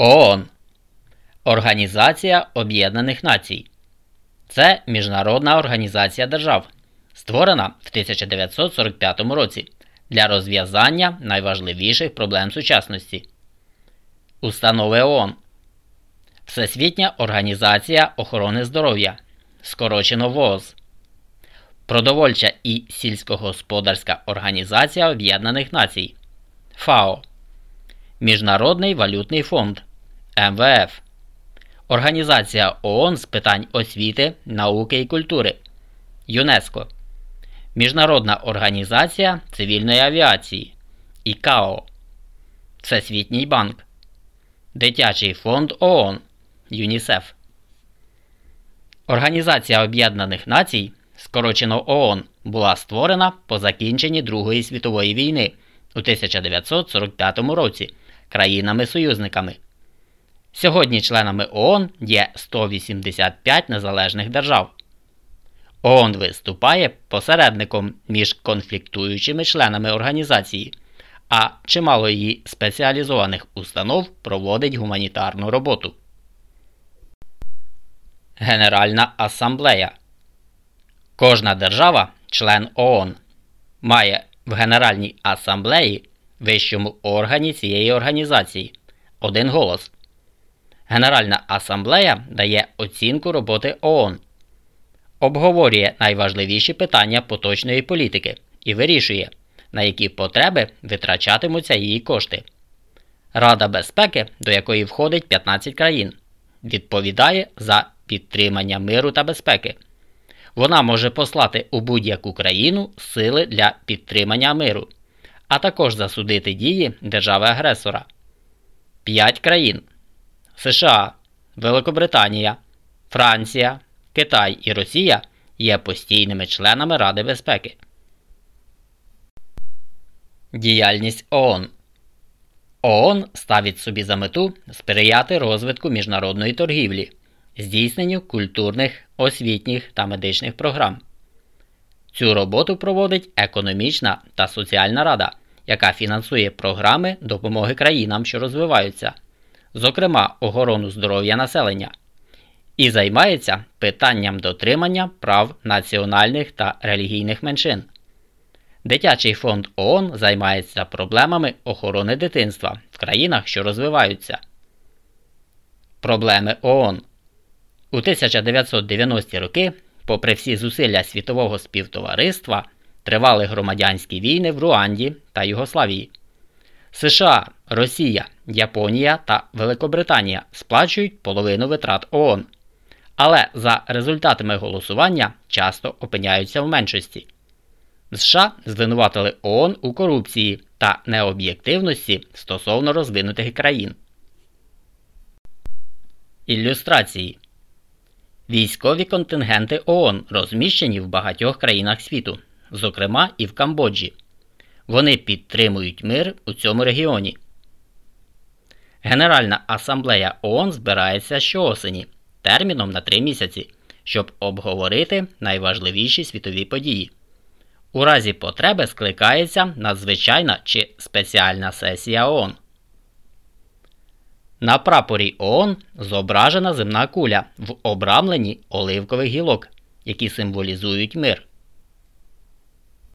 ООН Організація Об'єднаних Націй. Це міжнародна організація держав, створена в 1945 році для розв'язання найважливіших проблем сучасності. Установи ООН Всесвітня організація охорони здоров'я. Скорочено ВООЗ. Продовольча і сільськогосподарська організація Об'єднаних Націй ФАО. Міжнародний валютний фонд МВФ. Організація ООН з питань освіти, науки і культури ЮНЕСКО. Міжнародна організація цивільної авіації ІКАО. Всесвітній банк. Дитячий фонд ООН ЮНІСЕФ. Організація Об'єднаних Націй, скорочено ООН, була створена по закінченні Другої світової війни у 1945 році країнами-союзниками. Сьогодні членами ООН є 185 незалежних держав. ООН виступає посередником між конфліктуючими членами організації, а чимало її спеціалізованих установ проводить гуманітарну роботу. Генеральна асамблея Кожна держава, член ООН, має в Генеральній асамблеї вищому органі цієї організації один голос. Генеральна асамблея дає оцінку роботи ООН, обговорює найважливіші питання поточної політики і вирішує, на які потреби витрачатимуться її кошти. Рада безпеки, до якої входить 15 країн, відповідає за підтримання миру та безпеки. Вона може послати у будь-яку країну сили для підтримання миру, а також засудити дії держави-агресора. П'ять країн США, Великобританія, Франція, Китай і Росія є постійними членами Ради безпеки. Діяльність ООН ООН ставить собі за мету сприяти розвитку міжнародної торгівлі, здійсненню культурних, освітніх та медичних програм. Цю роботу проводить економічна та соціальна рада, яка фінансує програми допомоги країнам, що розвиваються, зокрема охорону здоров'я населення, і займається питанням дотримання прав національних та релігійних меншин. Дитячий фонд ООН займається проблемами охорони дитинства в країнах, що розвиваються. Проблеми ООН у 1990-ті роки, попри всі зусилля світового співтовариства, тривали громадянські війни в Руанді та Югославії. США, Росія, Японія та Великобританія сплачують половину витрат ООН, але за результатами голосування часто опиняються в меншості. США звинуватили ООН у корупції та необ'єктивності стосовно розвинутих країн. Ілюстрації Військові контингенти ООН розміщені в багатьох країнах світу, зокрема і в Камбоджі. Вони підтримують мир у цьому регіоні. Генеральна асамблея ООН збирається щоосені терміном на три місяці, щоб обговорити найважливіші світові події. У разі потреби скликається надзвичайна чи спеціальна сесія ООН. На прапорі ООН зображена земна куля в обрамленні оливкових гілок, які символізують мир.